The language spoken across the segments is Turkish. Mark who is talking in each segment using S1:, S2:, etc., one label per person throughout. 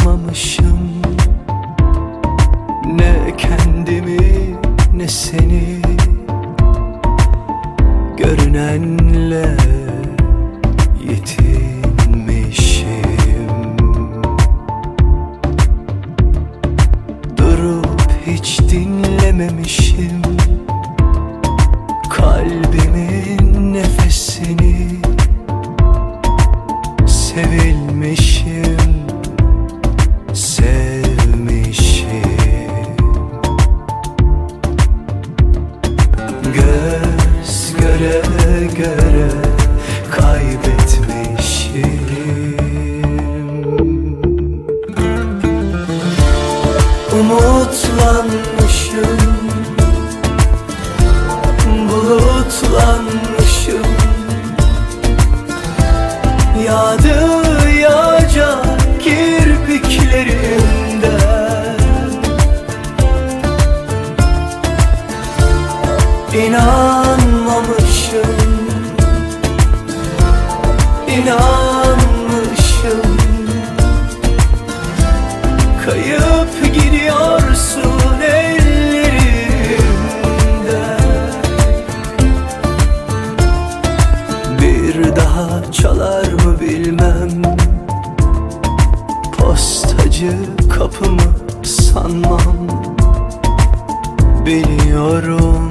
S1: tanımamışım Ne kendimi ne seni. Görünenle yetinmişim. Durup hiç dinlememişim. Kalbimin nefesini. Sevim good. Dayanmamışım İnanmışım. Kayıp gidiyorsun ellerimden. Bir daha çalar mı bilmem. Postacı kapımı sanmam. Biliyorum.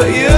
S1: 可以。